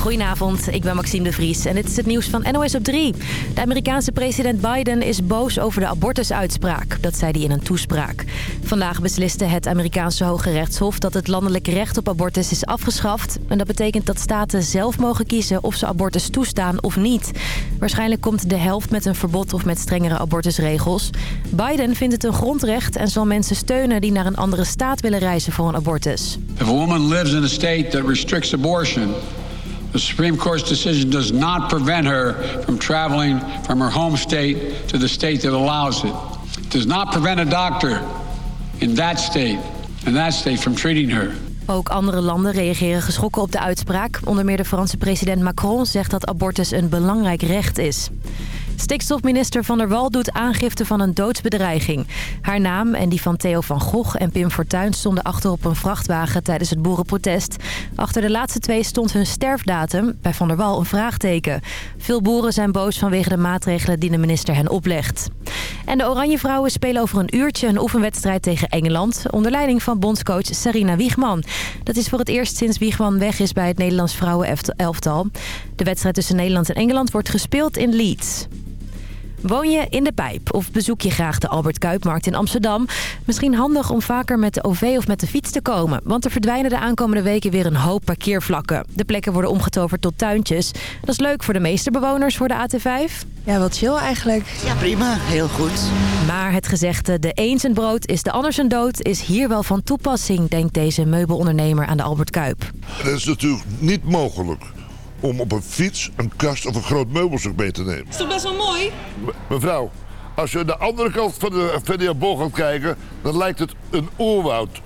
Goedenavond, ik ben Maxime de Vries en dit is het nieuws van NOS op 3. De Amerikaanse president Biden is boos over de abortusuitspraak. Dat zei hij in een toespraak. Vandaag besliste het Amerikaanse Hoge Rechtshof dat het landelijk recht op abortus is afgeschaft. En dat betekent dat staten zelf mogen kiezen of ze abortus toestaan of niet. Waarschijnlijk komt de helft met een verbod of met strengere abortusregels. Biden vindt het een grondrecht en zal mensen steunen die naar een andere staat willen reizen voor een abortus. If a woman lives in a state that restricts abortion... The Supreme Court's decision does not prevent her from traveling from her home state to the state that allows it. It does not prevent a doctor in that state, in that state, from treating her. Ook andere landen reageren geschrokken op de uitspraak. Onder meer de Franse president Macron zegt dat abortus een belangrijk recht is. Stikstofminister Van der Wal doet aangifte van een doodsbedreiging. Haar naam en die van Theo van Gogh en Pim Fortuyn stonden achter op een vrachtwagen tijdens het boerenprotest. Achter de laatste twee stond hun sterfdatum, bij Van der Wal een vraagteken. Veel boeren zijn boos vanwege de maatregelen die de minister hen oplegt. En de Oranje Vrouwen spelen over een uurtje een oefenwedstrijd tegen Engeland... onder leiding van bondscoach Sarina Wiegman. Dat is voor het eerst sinds Wiegman weg is bij het Nederlands vrouwenelftal. De wedstrijd tussen Nederland en Engeland wordt gespeeld in Leeds. Woon je in de pijp of bezoek je graag de Albert Kuipmarkt in Amsterdam? Misschien handig om vaker met de OV of met de fiets te komen. Want er verdwijnen de aankomende weken weer een hoop parkeervlakken. De plekken worden omgetoverd tot tuintjes. Dat is leuk voor de meeste bewoners voor de AT5. Ja, wat chill eigenlijk. Ja, prima. Heel goed. Maar het gezegde de een zijn brood is de ander zijn dood... is hier wel van toepassing, denkt deze meubelondernemer aan de Albert Kuip. Dat is natuurlijk niet mogelijk om op een fiets een kast of een groot meubelstuk mee te nemen. Is toch best wel mooi? mevrouw, als je aan de andere kant van de, boog gaat kijken... dan lijkt het een oerwoud.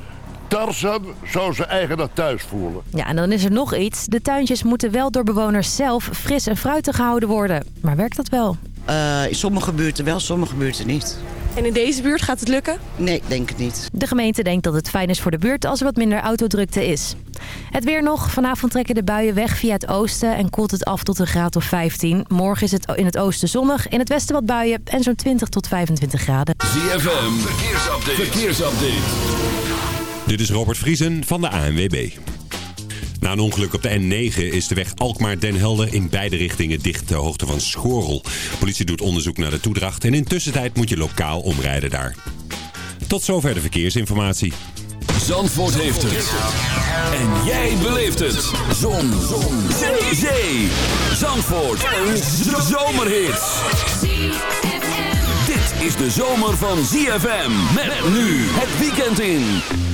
Tarzan zou zijn eigen naar thuis voelen. Ja, en dan is er nog iets. De tuintjes moeten wel door bewoners zelf fris en fruitig gehouden worden. Maar werkt dat wel? Uh, in sommige buurten wel, sommige buurten niet. En in deze buurt gaat het lukken? Nee, denk het niet. De gemeente denkt dat het fijn is voor de buurt als er wat minder autodrukte is. Het weer nog. Vanavond trekken de buien weg via het oosten en koelt het af tot een graad of 15. Morgen is het in het oosten zonnig, in het westen wat buien en zo'n 20 tot 25 graden. ZFM, verkeersupdate. verkeersupdate. Dit is Robert Vriesen van de ANWB. Na een ongeluk op de N9 is de weg Alkmaar-Den Helder in beide richtingen dicht ter hoogte van Schorrel. politie doet onderzoek naar de toedracht en in tussentijd moet je lokaal omrijden daar. Tot zover de verkeersinformatie. Zandvoort heeft het. En jij beleeft het. Zon. Zon. Zee. Zandvoort. Een zomerhit. Dit is de zomer van ZFM. Met nu het weekend in.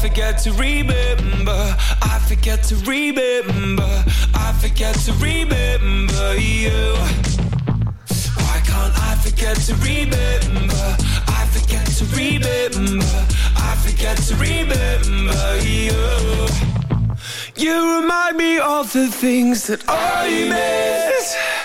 forget to remember. I forget to remember. I forget to remember you. Why can't I forget to remember? I forget to remember. I forget to remember you. You remind me of the things that I miss.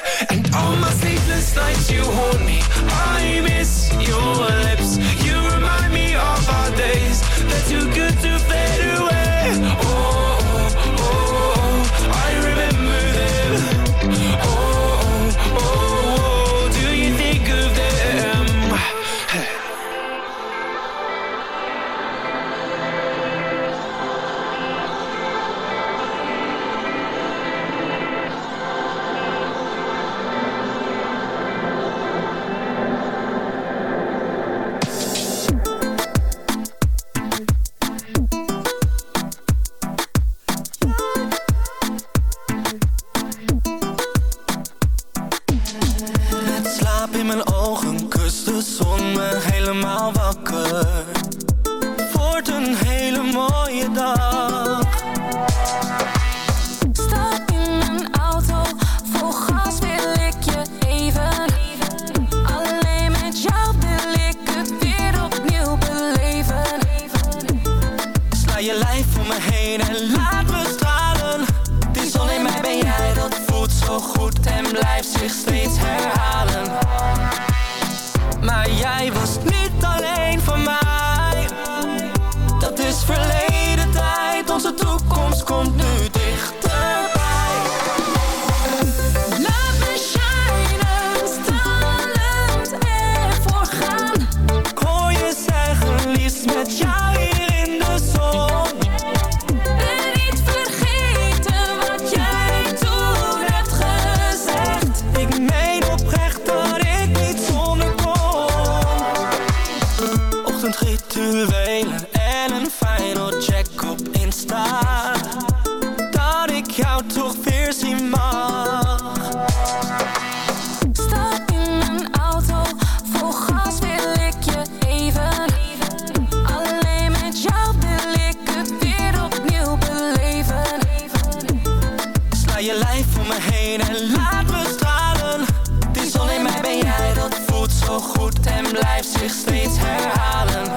je lijf om me heen en laat me stralen. Die is alleen mij ben jij, dat voelt zo goed en blijft zich steeds herhalen.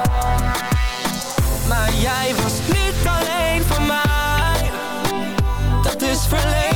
Maar jij was niet alleen voor mij, dat is verleden.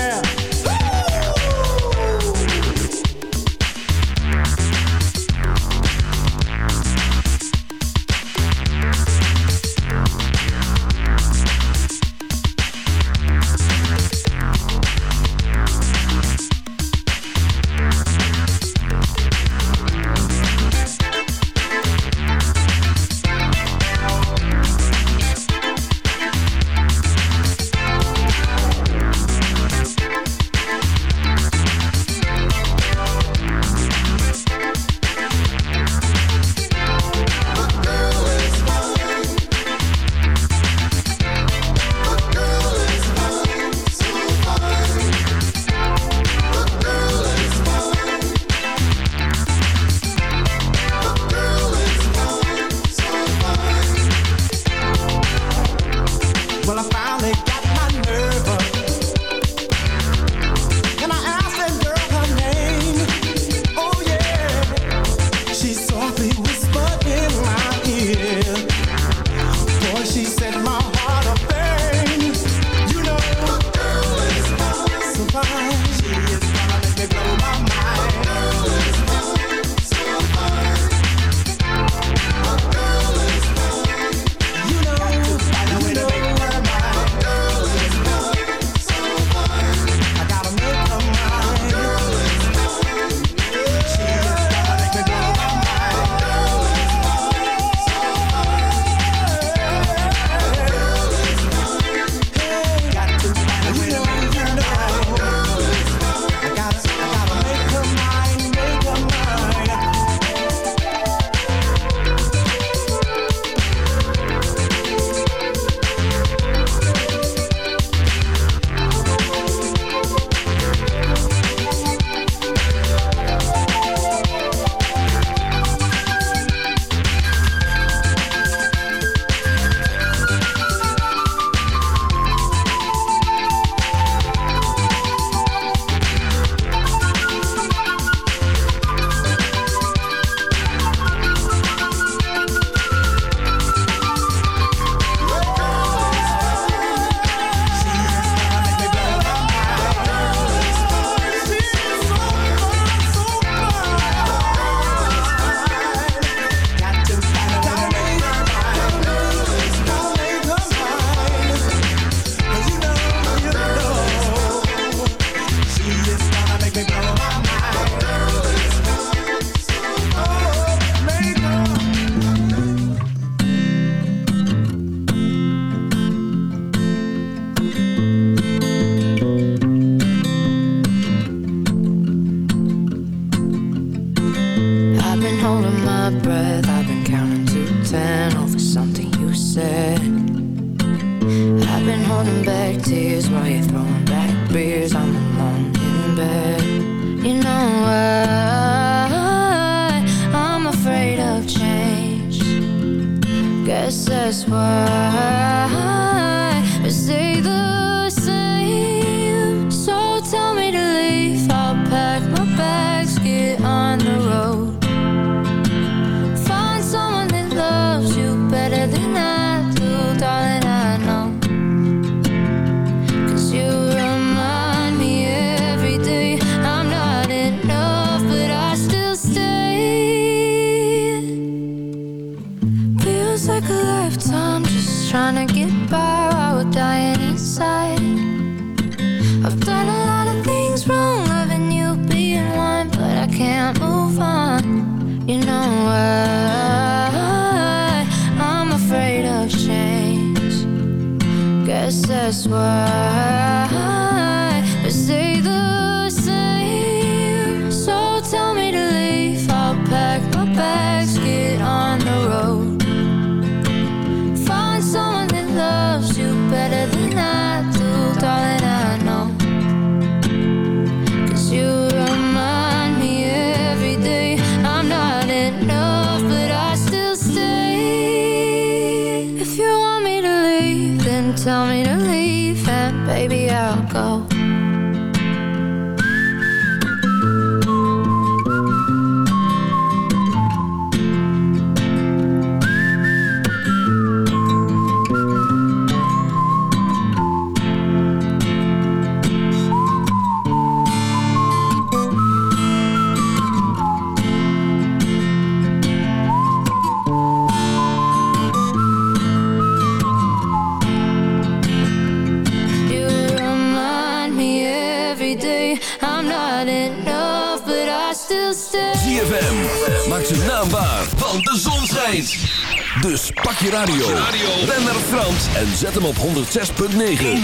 106.9.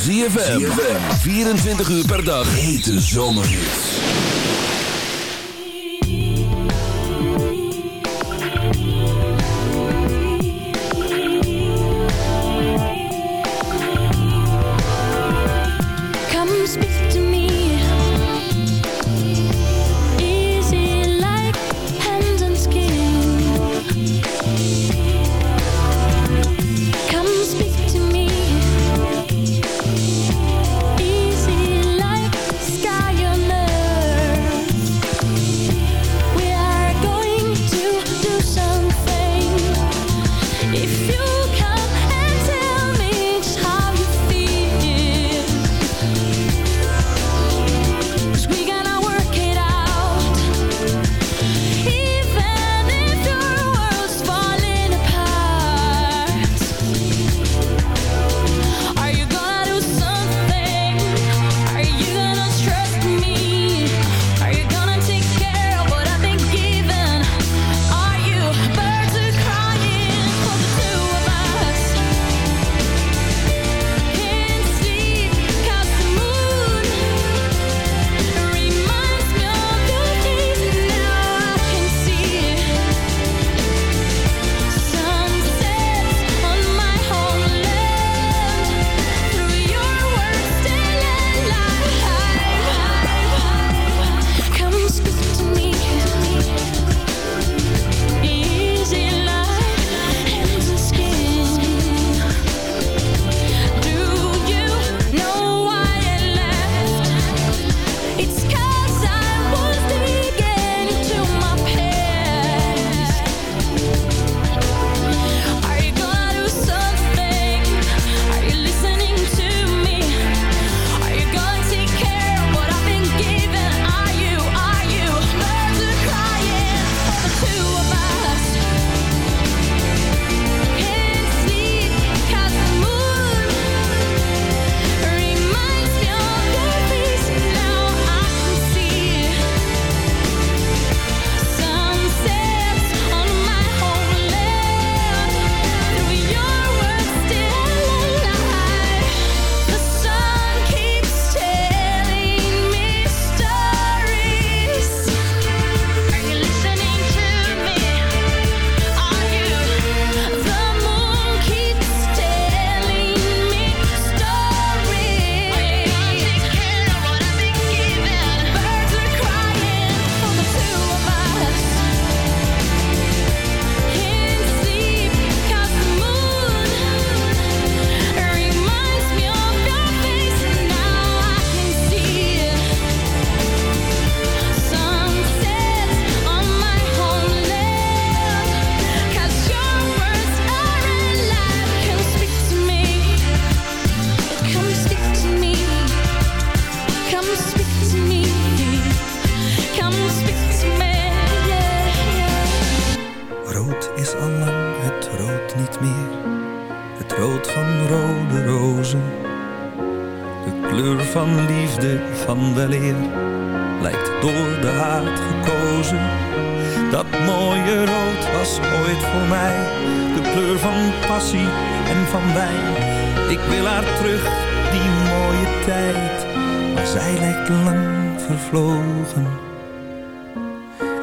Zie je 24 uur per dag. Hete zomerhits.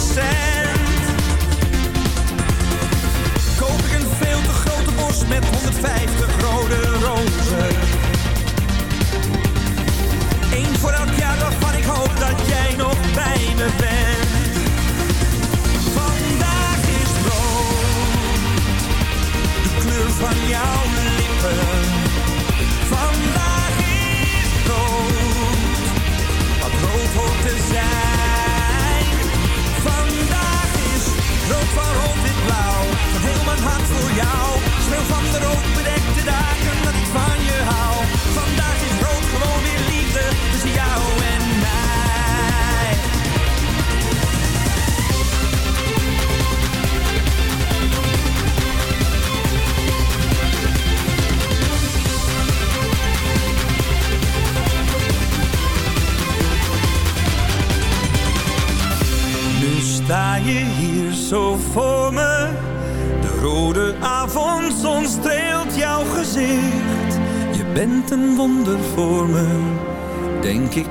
said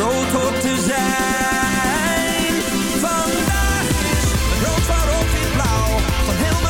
rood hoort te zijn. Vandaag is rood waarop in blauw, van helemaal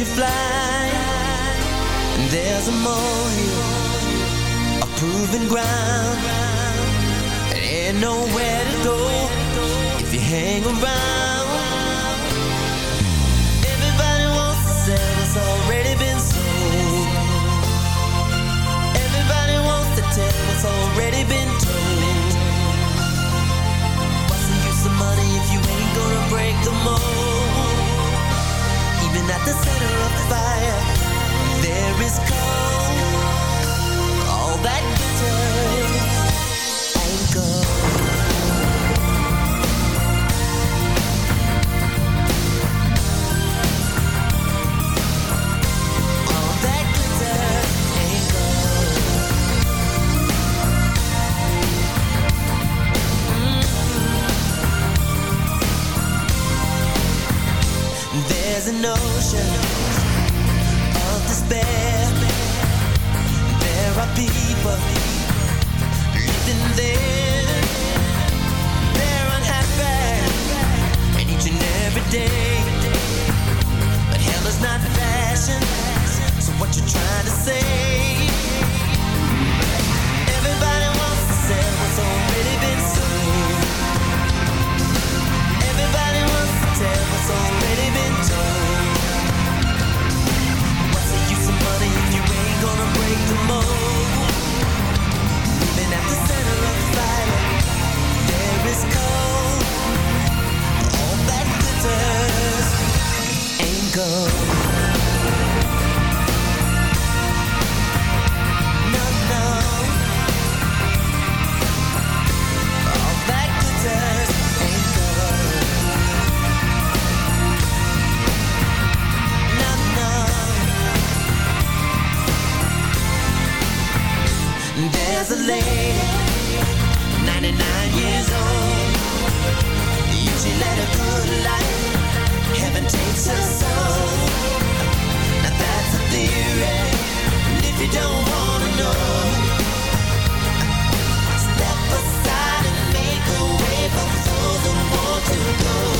you fly. And there's a molehill A proven ground. And nowhere to go If you hang around. She led a good life. Heaven takes her soul. Now that's a theory. And if you don't wanna know, step aside and make a way for those who want to go.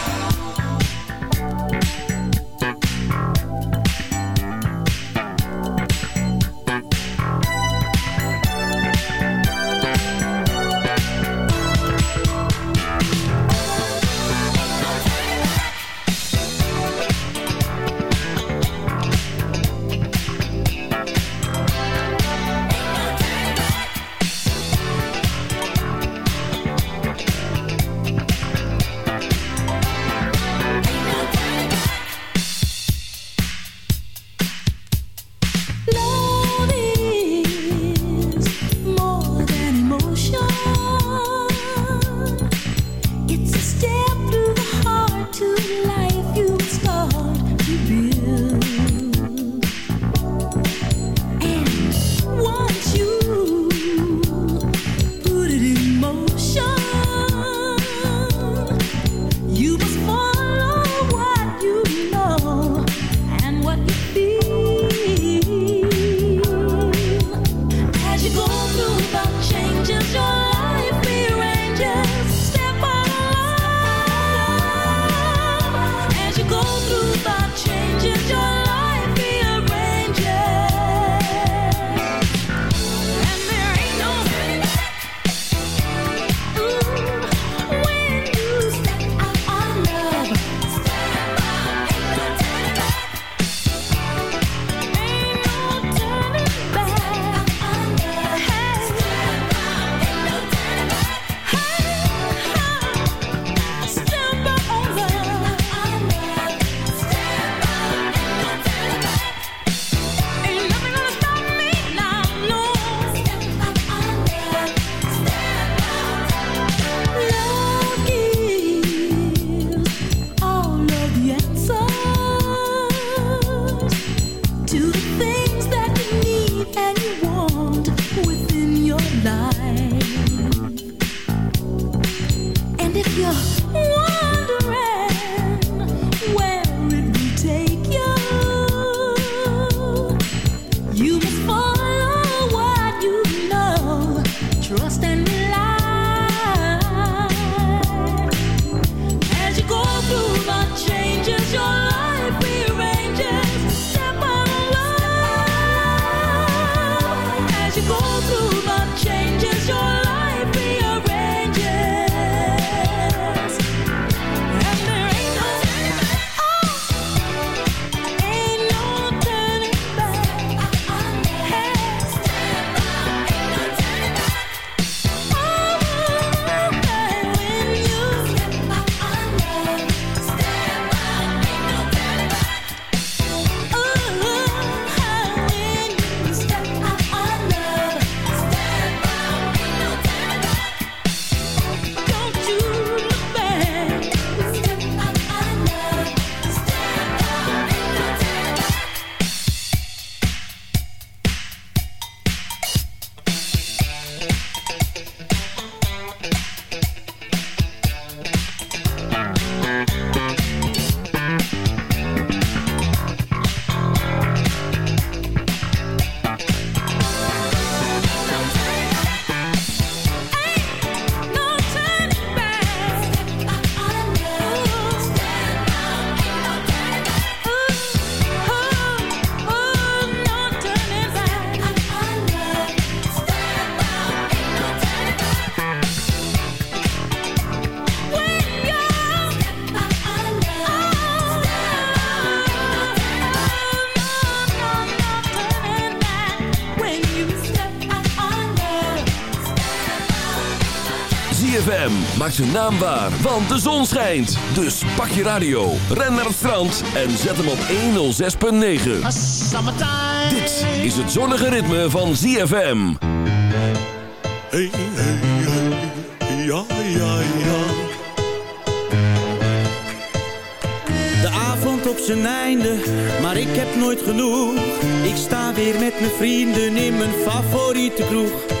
Maak zijn naam waar, want de zon schijnt. Dus pak je radio, ren naar het strand en zet hem op 106.9. Dit is het zonnige ritme van ZFM. Hey, hey, hey, ja, ja, ja. De avond op zijn einde, maar ik heb nooit genoeg. Ik sta weer met mijn vrienden in mijn favoriete kroeg.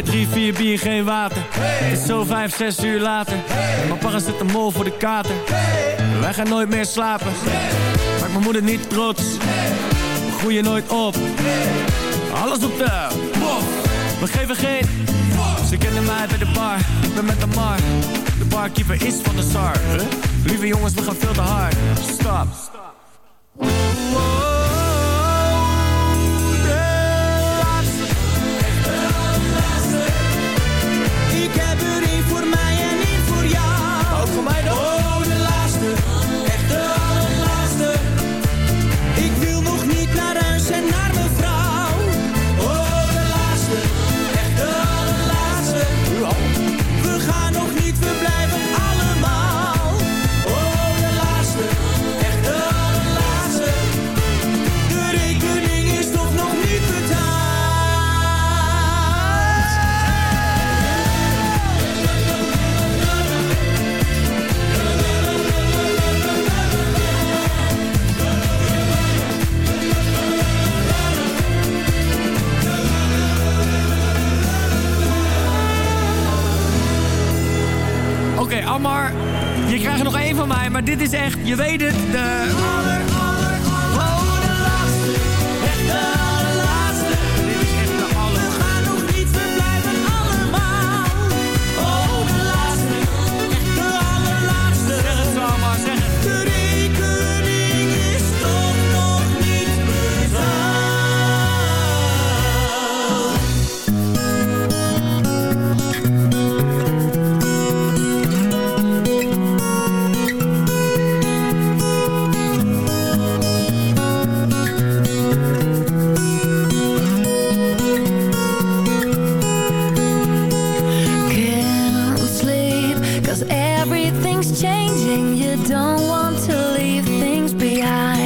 Mij drie, vier bier, geen water. Het is zo vijf, zes uur later. Mijn papa zit de mol voor de kater. Wij gaan nooit meer slapen. Maak mijn moeder niet trots. We groeien nooit op. Alles op de. We geven geen. Ze kennen mij bij de bar. Ik ben met de mar. De barkeeper is van de SAR. Huh? Lieve jongens, we gaan veel te hard. Stop. Ammar, je krijgt er nog één van mij, maar dit is echt, je weet het, de... changing. You don't want to leave things behind.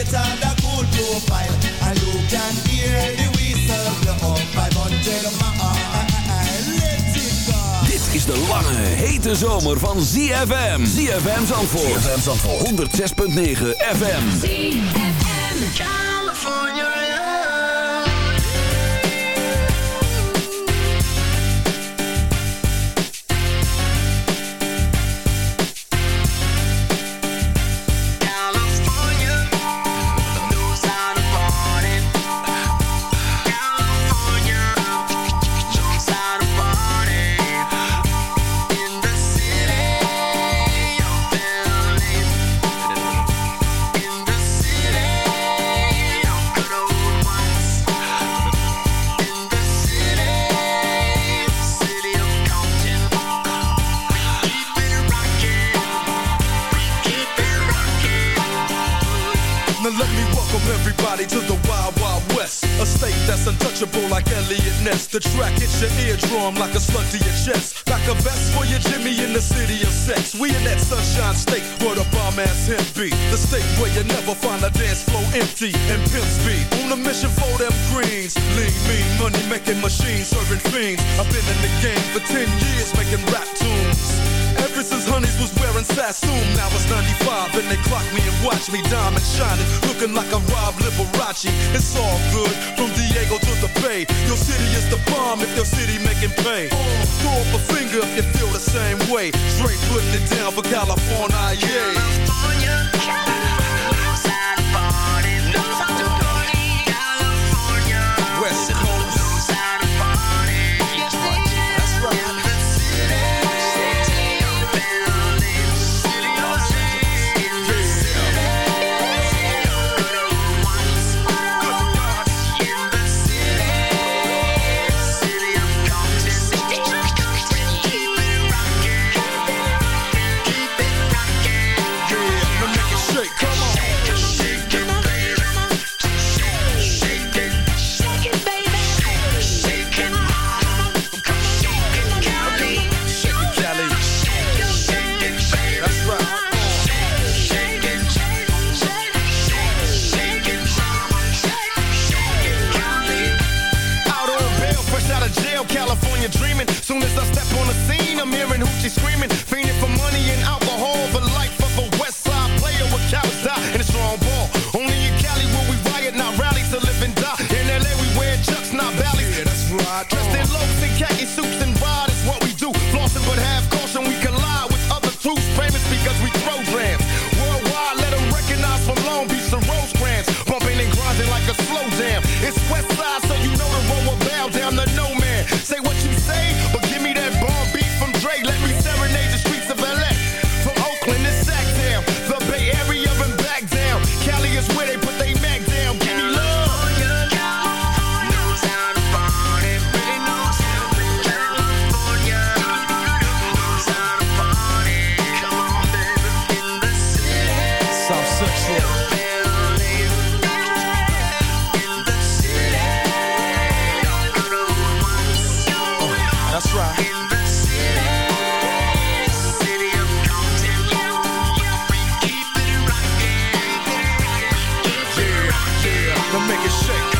rate on the cool profile. And you can hear the whistle blow up 500 miles. Dit is de lange, hete zomer van ZFM. ZFM Zandvoort. ZFM Zandvoort. 106.9 FM. ZFM California. make it shake.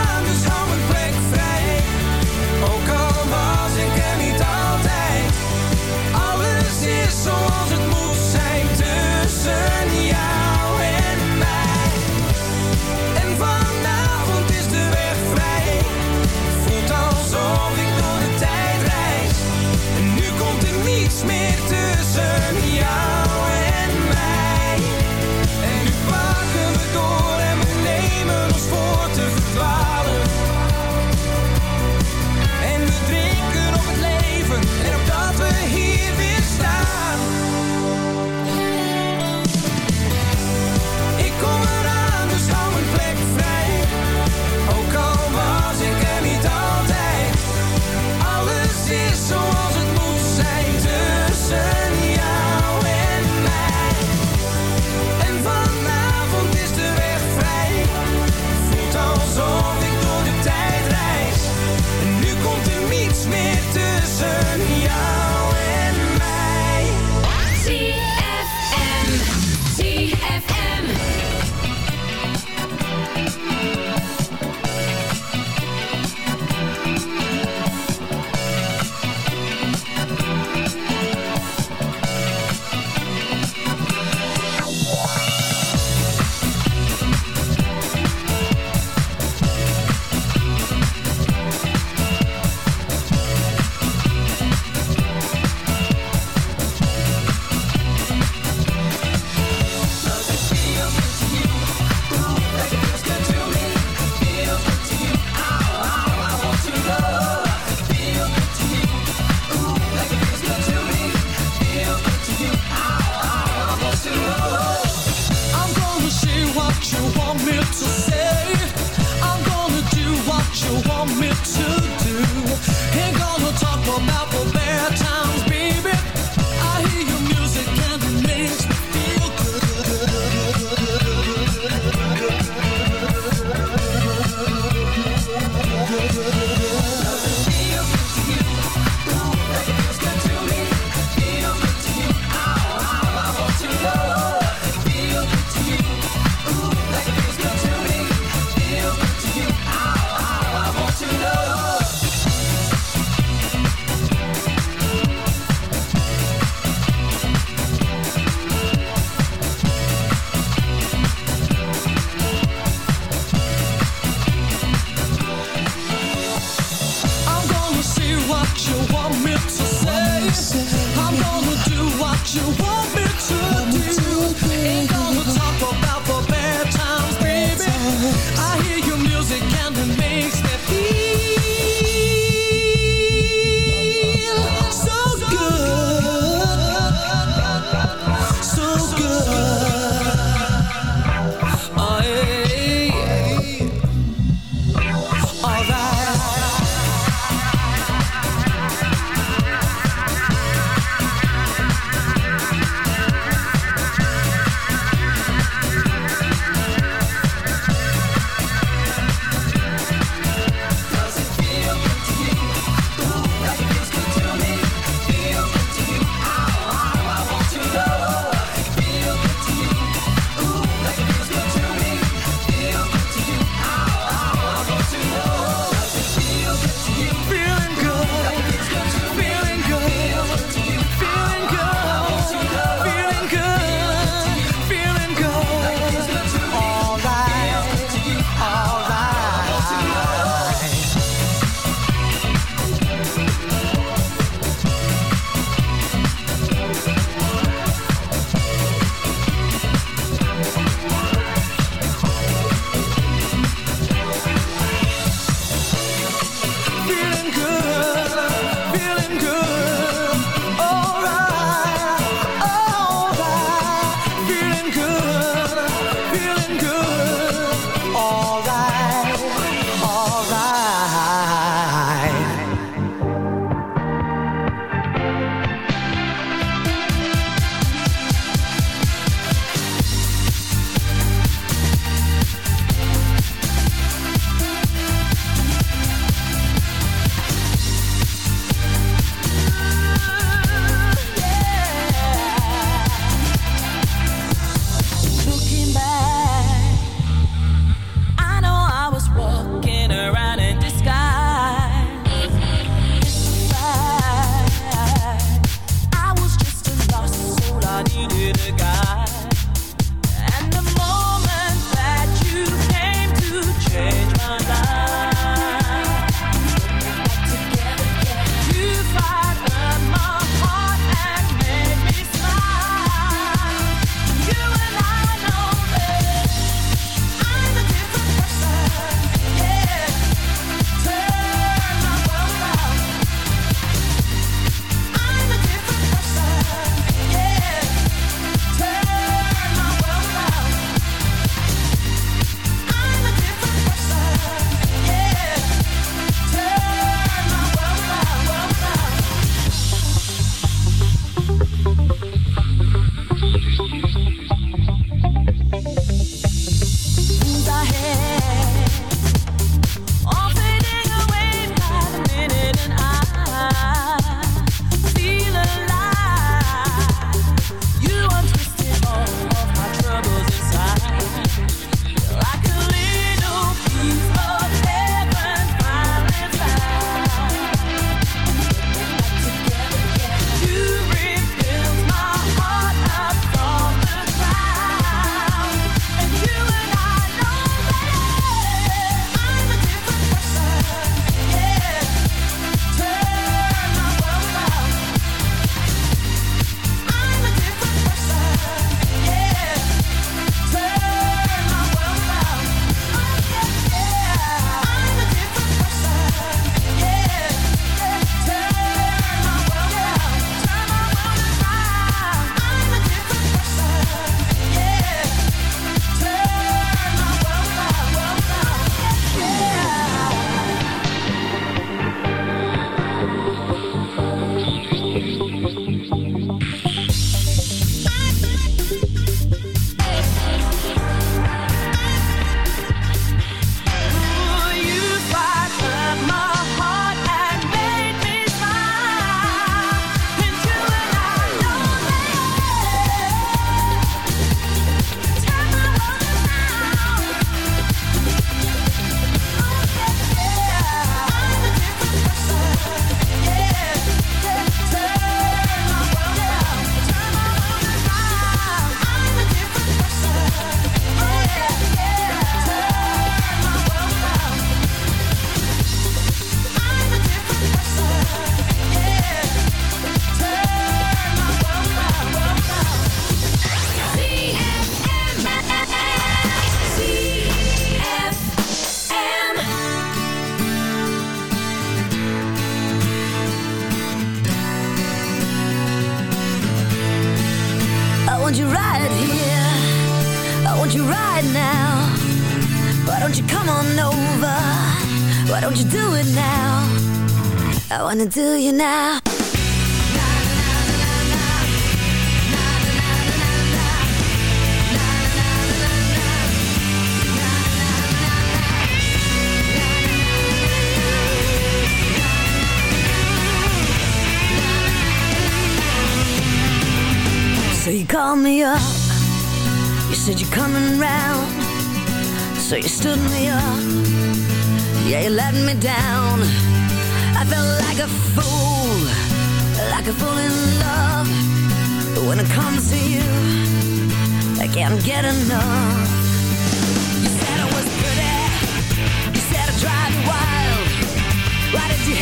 Wanna do you now.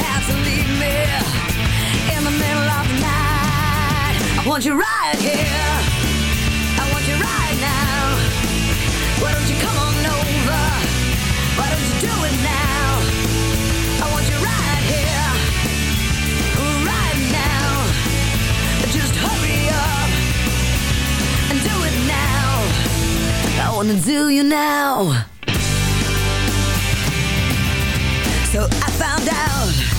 Have to leave me in the middle of the night? I want you right here. I want you right now. Why don't you come on over? Why don't you do it now? I want you right here, right now. Just hurry up and do it now. I wanna do you now. So I found out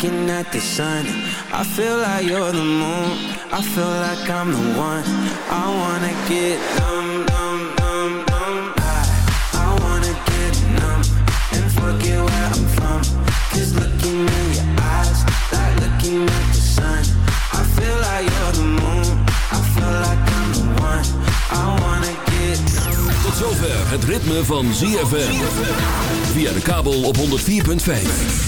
Looking at the sun. I feel like you're the moon, I feel like I'm the one. I wanna get numb, numb, numb, numb. I, I wanna get numb and forget where I'm from. Cause looking in your eyes, like looking at the sun. I feel like you're the moon, I feel like I'm the one. I wanna get numb. Tot zover het ritme van ZFM. Via de kabel op 104.5.